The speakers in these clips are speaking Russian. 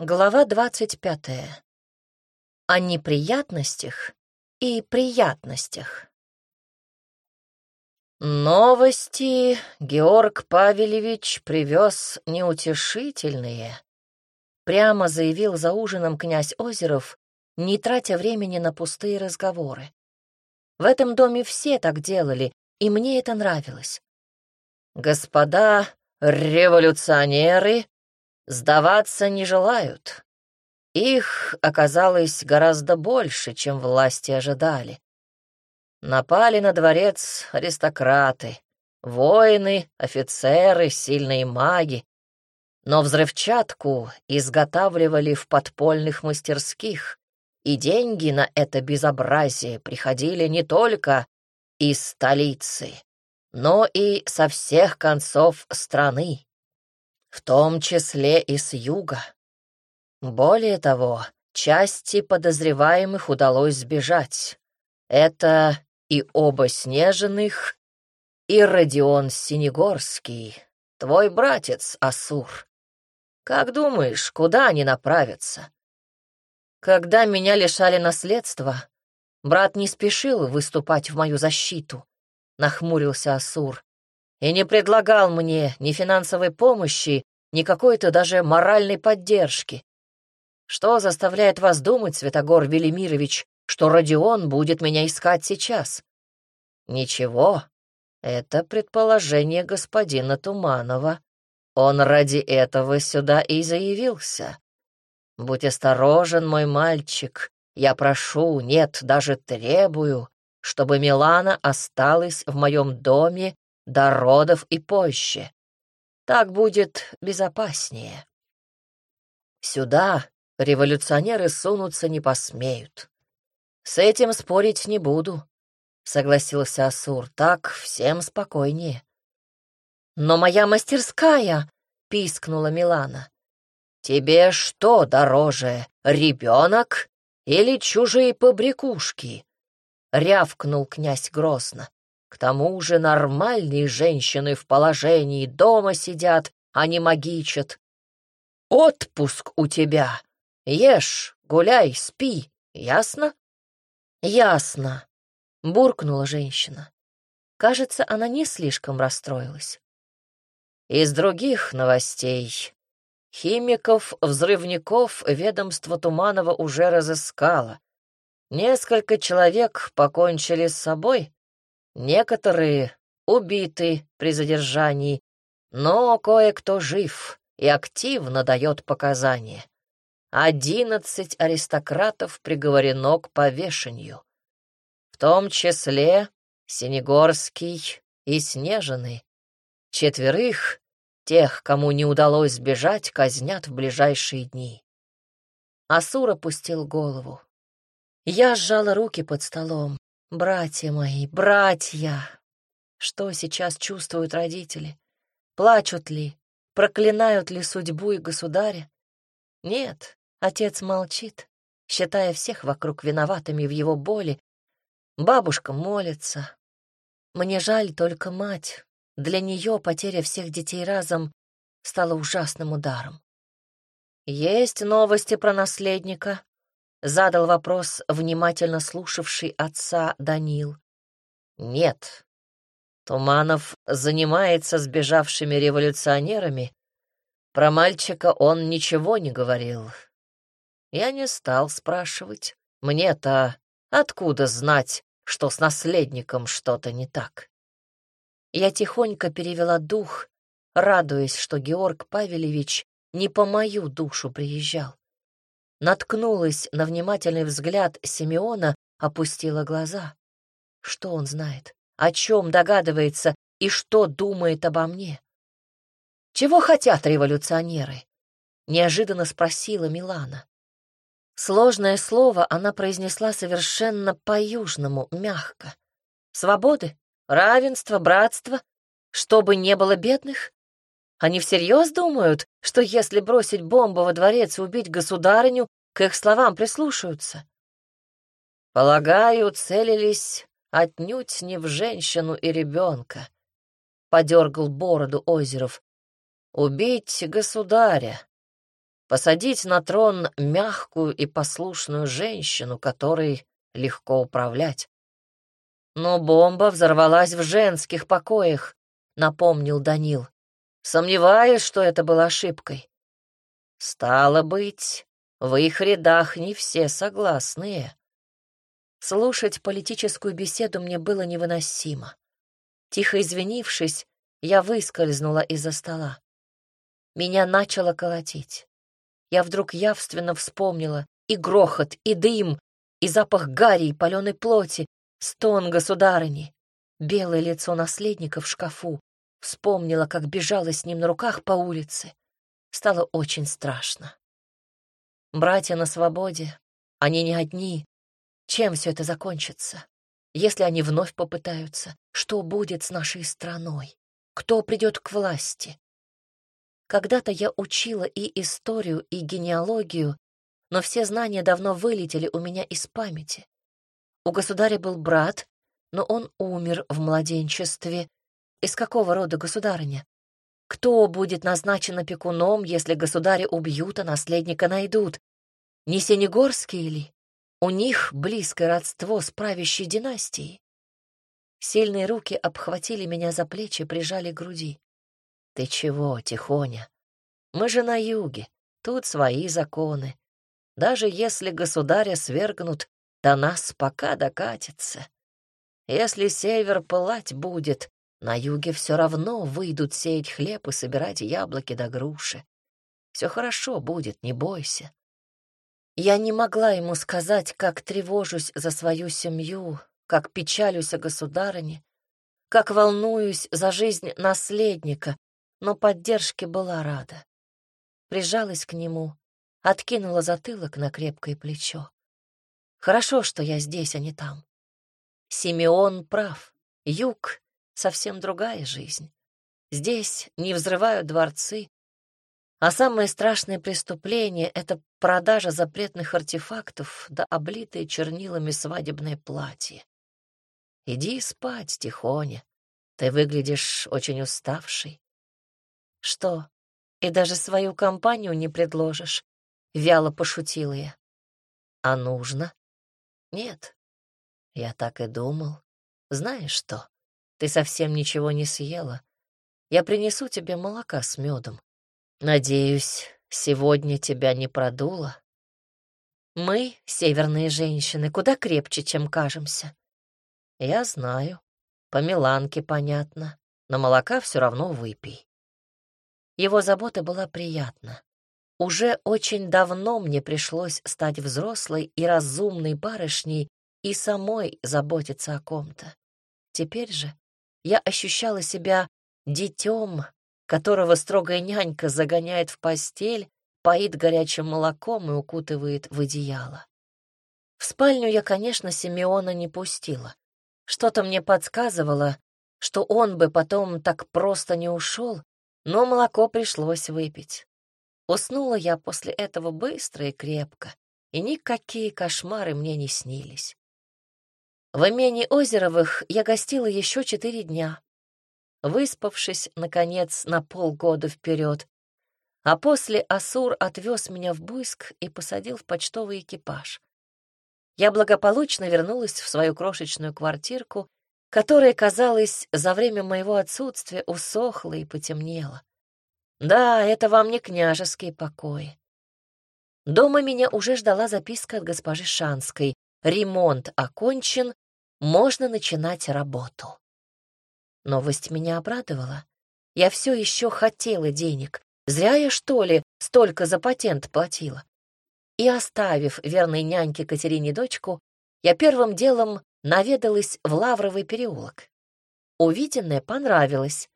Глава двадцать пятая. О неприятностях и приятностях. Новости Георг Павелевич привез неутешительные, прямо заявил за ужином князь Озеров, не тратя времени на пустые разговоры. В этом доме все так делали, и мне это нравилось. Господа революционеры сдаваться не желают. Их оказалось гораздо больше, чем власти ожидали. Напали на дворец аристократы, воины, офицеры, сильные маги. Но взрывчатку изготавливали в подпольных мастерских, и деньги на это безобразие приходили не только из столицы, но и со всех концов страны в том числе и с юга. Более того, части подозреваемых удалось сбежать. Это и оба Снежных, и Родион Синегорский, твой братец Асур. Как думаешь, куда они направятся? Когда меня лишали наследства, брат не спешил выступать в мою защиту, — нахмурился Асур и не предлагал мне ни финансовой помощи, ни какой-то даже моральной поддержки. Что заставляет вас думать, Святогор Велимирович, что Родион будет меня искать сейчас? Ничего, это предположение господина Туманова. Он ради этого сюда и заявился. Будь осторожен, мой мальчик. Я прошу, нет, даже требую, чтобы Милана осталась в моем доме до родов и позже. Так будет безопаснее. Сюда революционеры сунуться не посмеют. С этим спорить не буду, — согласился Асур. Так всем спокойнее. Но моя мастерская, — пискнула Милана. Тебе что дороже, ребенок или чужие побрякушки? — рявкнул князь грозно. К тому же нормальные женщины в положении дома сидят, а не магичат. Отпуск у тебя. Ешь, гуляй, спи. Ясно? Ясно, буркнула женщина. Кажется, она не слишком расстроилась. Из других новостей. Химиков-взрывников ведомство Туманова уже разыскало. Несколько человек покончили с собой, Некоторые убиты при задержании, но кое-кто жив и активно дает показания. Одиннадцать аристократов приговорено к повешению, в том числе Синегорский и Снежный. Четверых, тех, кому не удалось сбежать, казнят в ближайшие дни. Асур опустил голову. Я сжала руки под столом. Братья мои, братья! Что сейчас чувствуют родители? Плачут ли? Проклинают ли судьбу и государя? Нет, отец молчит, считая всех вокруг виноватыми в его боли. Бабушка молится. Мне жаль только мать. Для нее потеря всех детей разом стала ужасным ударом. Есть новости про наследника? Задал вопрос внимательно слушавший отца Данил. Нет. Туманов занимается сбежавшими революционерами. Про мальчика он ничего не говорил. Я не стал спрашивать. Мне-то откуда знать, что с наследником что-то не так? Я тихонько перевела дух, радуясь, что Георг Павелевич не по мою душу приезжал наткнулась на внимательный взгляд Симеона, опустила глаза. Что он знает? О чем догадывается и что думает обо мне? «Чего хотят революционеры?» — неожиданно спросила Милана. Сложное слово она произнесла совершенно по-южному, мягко. «Свободы? Равенство? Братство? Чтобы не было бедных? Они всерьез думают, что если бросить бомбу во дворец и убить государыню, к их словам прислушаются? Полагаю, целились отнюдь не в женщину и ребенка. Подергал бороду Озеров. Убить государя. посадить на трон мягкую и послушную женщину, которой легко управлять. Но бомба взорвалась в женских покоях, напомнил Данил. Сомневаюсь, что это было ошибкой. Стало быть, в их рядах не все согласные. Слушать политическую беседу мне было невыносимо. Тихо извинившись, я выскользнула из-за стола. Меня начало колотить. Я вдруг явственно вспомнила и грохот, и дым, и запах гари и паленой плоти, стон государыни, белое лицо наследника в шкафу. Вспомнила, как бежала с ним на руках по улице. Стало очень страшно. Братья на свободе, они не одни. Чем все это закончится? Если они вновь попытаются, что будет с нашей страной? Кто придет к власти? Когда-то я учила и историю, и генеалогию, но все знания давно вылетели у меня из памяти. У государя был брат, но он умер в младенчестве. Из какого рода государыня? Кто будет назначен опекуном, если государя убьют, а наследника найдут? Не Сенегорские ли? У них близкое родство с правящей династией. Сильные руки обхватили меня за плечи, прижали к груди. «Ты чего, Тихоня? Мы же на юге, тут свои законы. Даже если государя свергнут, до нас пока докатится. Если север пылать будет, на юге все равно выйдут сеять хлеб и собирать яблоки да груши. Все хорошо будет, не бойся. Я не могла ему сказать, как тревожусь за свою семью, как печалюсь о государыне, как волнуюсь за жизнь наследника, но поддержке была рада. Прижалась к нему, откинула затылок на крепкое плечо. Хорошо, что я здесь, а не там. Симеон прав. Юг — совсем другая жизнь. Здесь не взрывают дворцы, а самое страшное преступление — это продажа запретных артефактов да облитые чернилами свадебное платье. Иди спать, Тихоня. Ты выглядишь очень уставший. Что, и даже свою компанию не предложишь? Вяло пошутила я. А нужно? Нет. Я так и думал. Знаешь что, ты совсем ничего не съела. Я принесу тебе молока с медом. Надеюсь, сегодня тебя не продуло. Мы, северные женщины, куда крепче, чем кажемся. Я знаю. По Миланке понятно. Но молока все равно выпей. Его забота была приятна. Уже очень давно мне пришлось стать взрослой и разумной барышней и самой заботиться о ком-то. Теперь же я ощущала себя детем, которого строгая нянька загоняет в постель, поит горячим молоком и укутывает в одеяло. В спальню я, конечно, Симеона не пустила. Что-то мне подсказывало, что он бы потом так просто не ушел, но молоко пришлось выпить. Уснула я после этого быстро и крепко, и никакие кошмары мне не снились. В имении Озеровых я гостила еще четыре дня, выспавшись, наконец, на полгода вперед. А после Асур отвез меня в Буйск и посадил в почтовый экипаж. Я благополучно вернулась в свою крошечную квартирку, которая, казалось, за время моего отсутствия усохла и потемнела. Да, это вам не княжеские покои. Дома меня уже ждала записка от госпожи Шанской. Ремонт окончен, можно начинать работу. Новость меня обрадовала. Я все еще хотела денег. Зря я, что ли, столько за патент платила. И, оставив верной няньке Катерине дочку, я первым делом наведалась в Лавровый переулок. Увиденное понравилось.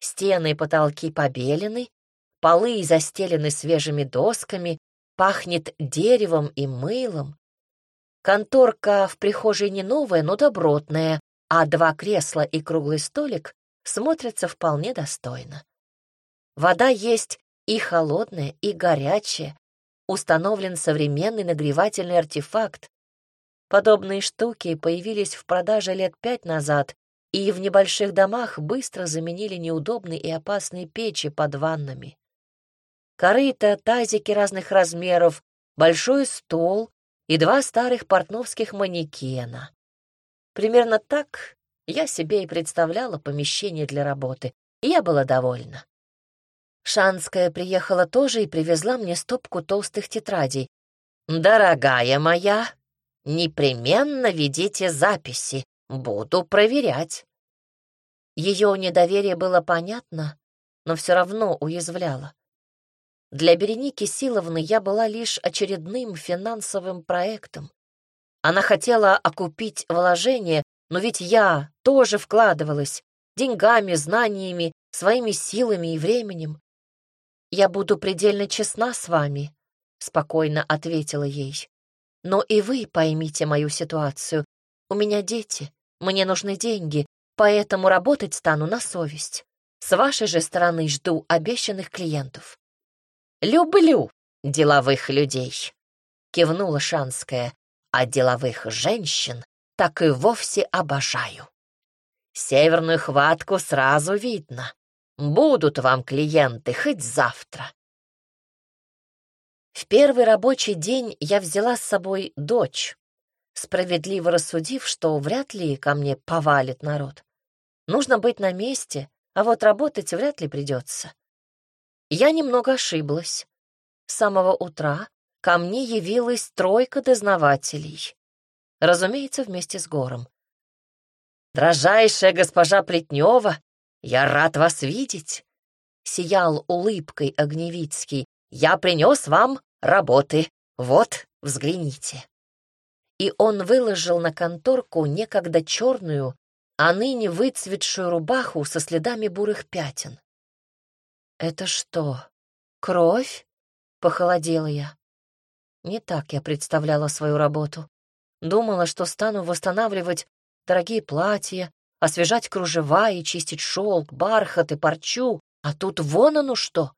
Стены и потолки побелены, полы застелены свежими досками, пахнет деревом и мылом. Конторка в прихожей не новая, но добротная, а два кресла и круглый столик смотрятся вполне достойно. Вода есть и холодная, и горячая. Установлен современный нагревательный артефакт. Подобные штуки появились в продаже лет пять назад и в небольших домах быстро заменили неудобные и опасные печи под ваннами. корыто, тазики разных размеров, большой стол и два старых портновских манекена. Примерно так я себе и представляла помещение для работы, и я была довольна. Шанская приехала тоже и привезла мне стопку толстых тетрадей. «Дорогая моя, непременно ведите записи, буду проверять». Ее недоверие было понятно, но все равно уязвляло. Для Береники Силовны я была лишь очередным финансовым проектом. Она хотела окупить вложение, но ведь я тоже вкладывалась деньгами, знаниями, своими силами и временем. «Я буду предельно честна с вами», — спокойно ответила ей. «Но и вы поймите мою ситуацию. У меня дети, мне нужны деньги, поэтому работать стану на совесть. С вашей же стороны жду обещанных клиентов». «Люблю деловых людей», — кивнула Шанская, «а деловых женщин так и вовсе обожаю. Северную хватку сразу видно. Будут вам клиенты хоть завтра. В первый рабочий день я взяла с собой дочь, справедливо рассудив, что вряд ли ко мне повалит народ. Нужно быть на месте, а вот работать вряд ли придется. Я немного ошиблась. С самого утра ко мне явилась тройка дознавателей. Разумеется, вместе с Гором. «Дрожайшая госпожа Плетнева, «Я рад вас видеть!» — сиял улыбкой Огневицкий. «Я принес вам работы. Вот, взгляните». И он выложил на конторку некогда черную, а ныне выцветшую рубаху со следами бурых пятен. «Это что, кровь?» — похолодела я. Не так я представляла свою работу. Думала, что стану восстанавливать дорогие платья, освежать кружева и чистить шелк, бархат и парчу, а тут вон оно что.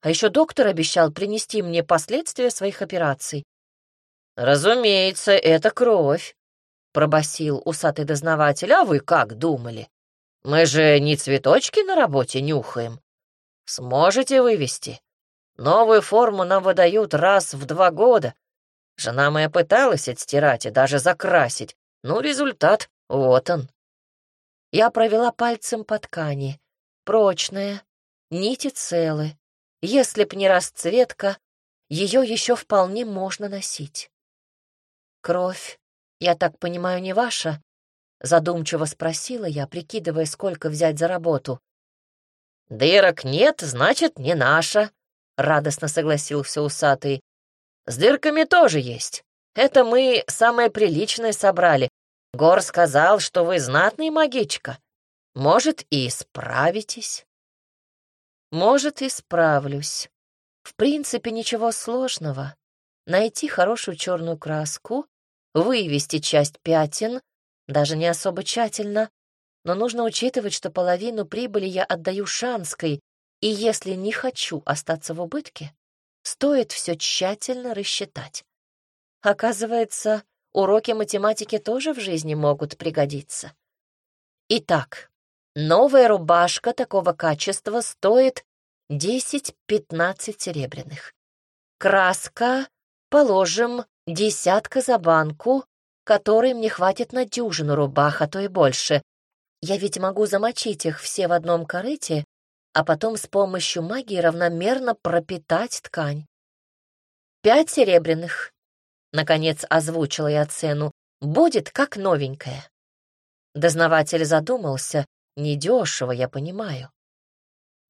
А еще доктор обещал принести мне последствия своих операций. «Разумеется, это кровь», — пробасил усатый дознаватель. «А вы как думали? Мы же не цветочки на работе нюхаем. Сможете вывести? Новую форму нам выдают раз в два года. Жена моя пыталась отстирать и даже закрасить. Ну, результат вот он. Я провела пальцем по ткани. Прочная, нити целы. Если б не расцветка, ее еще вполне можно носить. Кровь, я так понимаю, не ваша? Задумчиво спросила я, прикидывая, сколько взять за работу. «Дырок нет, значит, не наша», — радостно согласился усатый. «С дырками тоже есть. Это мы самое приличное собрали, Гор сказал, что вы знатный магичка. Может, и справитесь. Может, и справлюсь. В принципе, ничего сложного. Найти хорошую черную краску, вывести часть пятен, даже не особо тщательно, но нужно учитывать, что половину прибыли я отдаю Шанской, и если не хочу остаться в убытке, стоит все тщательно рассчитать. Оказывается, Уроки математики тоже в жизни могут пригодиться. Итак, новая рубашка такого качества стоит 10-15 серебряных. Краска, положим, десятка за банку, которой мне хватит на дюжину рубах, а то и больше. Я ведь могу замочить их все в одном корыте, а потом с помощью магии равномерно пропитать ткань. Пять серебряных, Наконец озвучила я цену. Будет как новенькая. Дознаватель задумался. Недешево, я понимаю.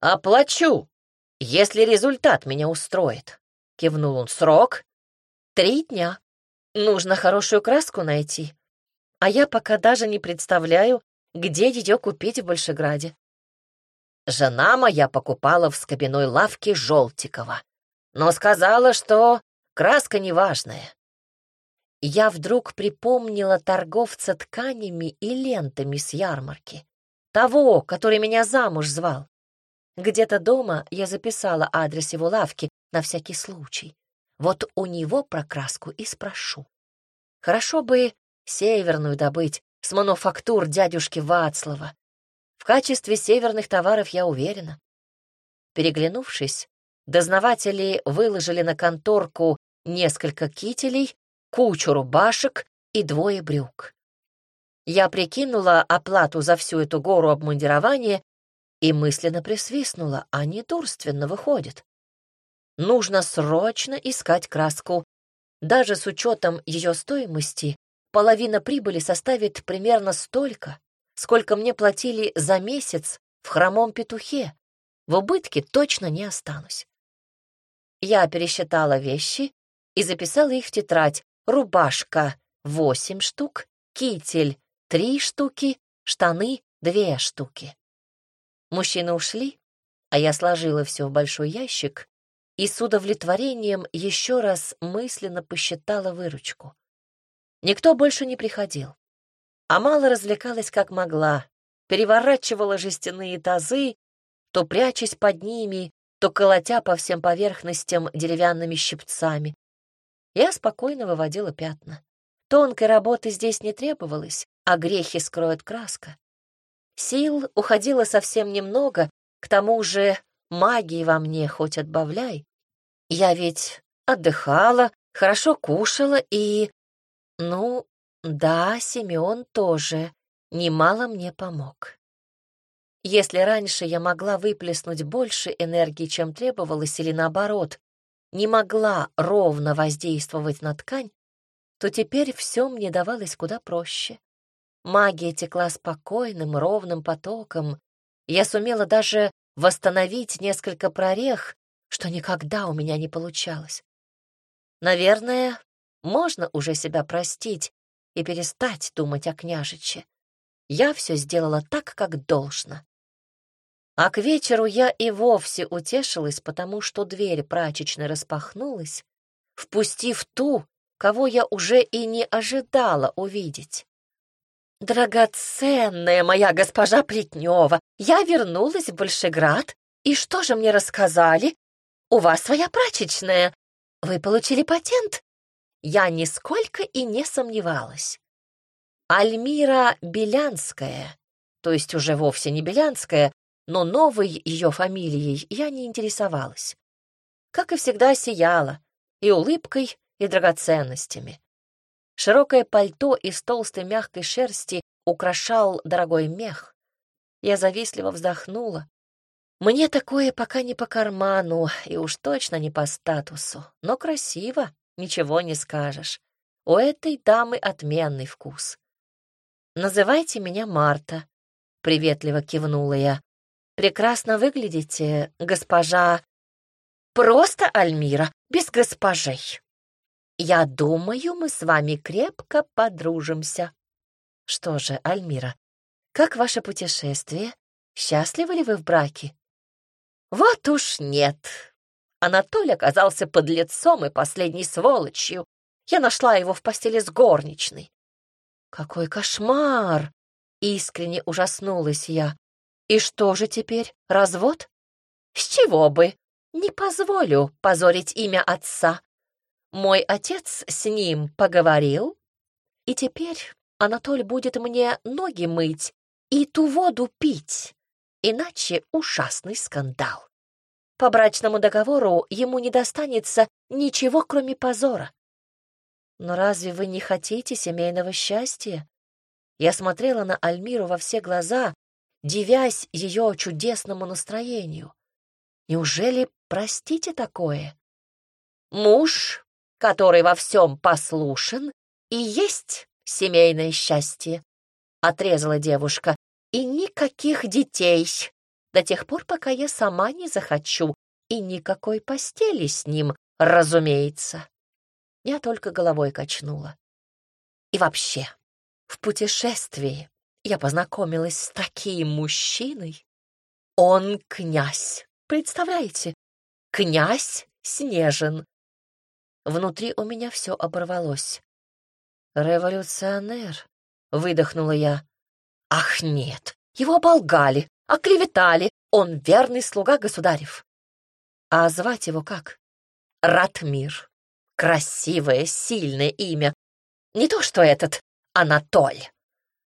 «Оплачу, если результат меня устроит», — кивнул он. «Срок? Три дня. Нужно хорошую краску найти. А я пока даже не представляю, где ее купить в Большеграде. Жена моя покупала в скобяной лавке Желтикова, но сказала, что краска неважная я вдруг припомнила торговца тканями и лентами с ярмарки. Того, который меня замуж звал. Где-то дома я записала адрес его лавки на всякий случай. Вот у него про краску и спрошу. Хорошо бы северную добыть с мануфактур дядюшки Вацлава. В качестве северных товаров я уверена. Переглянувшись, дознаватели выложили на конторку несколько кителей, кучу рубашек и двое брюк. Я прикинула оплату за всю эту гору обмундирования и мысленно присвистнула, а недурственно выходит. Нужно срочно искать краску. Даже с учетом ее стоимости, половина прибыли составит примерно столько, сколько мне платили за месяц в хромом петухе. В убытке точно не останусь. Я пересчитала вещи и записала их в тетрадь. Рубашка — восемь штук, китель — три штуки, штаны — две штуки. Мужчины ушли, а я сложила все в большой ящик и с удовлетворением еще раз мысленно посчитала выручку. Никто больше не приходил. А мало развлекалась как могла, переворачивала жестяные тазы, то прячась под ними, то колотя по всем поверхностям деревянными щипцами. Я спокойно выводила пятна. Тонкой работы здесь не требовалось, а грехи скроет краска. Сил уходило совсем немного, к тому же магии во мне хоть отбавляй. Я ведь отдыхала, хорошо кушала и... Ну, да, Семён тоже немало мне помог. Если раньше я могла выплеснуть больше энергии, чем требовалось, или наоборот, не могла ровно воздействовать на ткань, то теперь все мне давалось куда проще. Магия текла спокойным, ровным потоком. Я сумела даже восстановить несколько прорех, что никогда у меня не получалось. Наверное, можно уже себя простить и перестать думать о княжиче. Я все сделала так, как должно. А к вечеру я и вовсе утешилась, потому что дверь прачечной распахнулась, впустив ту, кого я уже и не ожидала увидеть. «Драгоценная моя госпожа Плетнева, я вернулась в Большеград, и что же мне рассказали? У вас своя прачечная. Вы получили патент?» Я нисколько и не сомневалась. Альмира Белянская, то есть уже вовсе не Белянская, но новой ее фамилией я не интересовалась. Как и всегда, сияла и улыбкой, и драгоценностями. Широкое пальто из толстой мягкой шерсти украшал дорогой мех. Я завистливо вздохнула. Мне такое пока не по карману и уж точно не по статусу, но красиво, ничего не скажешь. У этой дамы отменный вкус. «Называйте меня Марта», — приветливо кивнула я. «Прекрасно выглядите, госпожа...» «Просто Альмира, без госпожей», я думаю, мы с вами крепко подружимся. Что же, Альмира, как ваше путешествие? Счастливы ли вы в браке? Вот уж нет. Анатолий оказался под лицом и последней сволочью. Я нашла его в постели с горничной. Какой кошмар! Искренне ужаснулась я. И что же теперь, развод? С чего бы? Не позволю позорить имя отца. Мой отец с ним поговорил, и теперь Анатоль будет мне ноги мыть и ту воду пить, иначе ужасный скандал. По брачному договору ему не достанется ничего, кроме позора. Но разве вы не хотите семейного счастья? Я смотрела на Альмиру во все глаза, дивясь ее чудесному настроению. Неужели простите такое? Муж который во всем послушен, и есть семейное счастье, — отрезала девушка, — и никаких детей до тех пор, пока я сама не захочу, и никакой постели с ним, разумеется. Я только головой качнула. И вообще, в путешествии я познакомилась с таким мужчиной. Он князь, представляете? Князь Снежин, Внутри у меня все оборвалось. «Революционер», — выдохнула я. «Ах, нет, его оболгали, оклеветали, он верный слуга государев». «А звать его как?» «Ратмир. Красивое, сильное имя. Не то что этот Анатоль.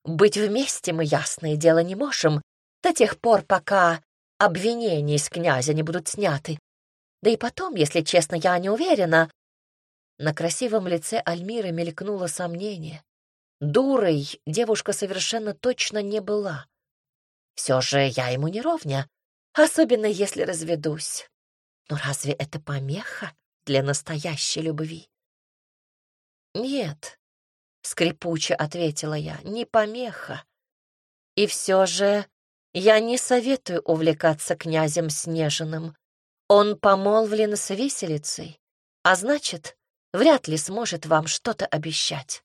Быть вместе мы, ясное дело, не можем, до тех пор, пока обвинения из князя не будут сняты. Да и потом, если честно, я не уверена». На красивом лице Альмиры мелькнуло сомнение. Дурой девушка совершенно точно не была. Все же я ему не ровня, особенно если разведусь. Но разве это помеха для настоящей любви? Нет, скрипуче ответила я, не помеха. И все же я не советую увлекаться князем Снежиным. Он помолвлен с виселицей, а значит, вряд ли сможет вам что-то обещать.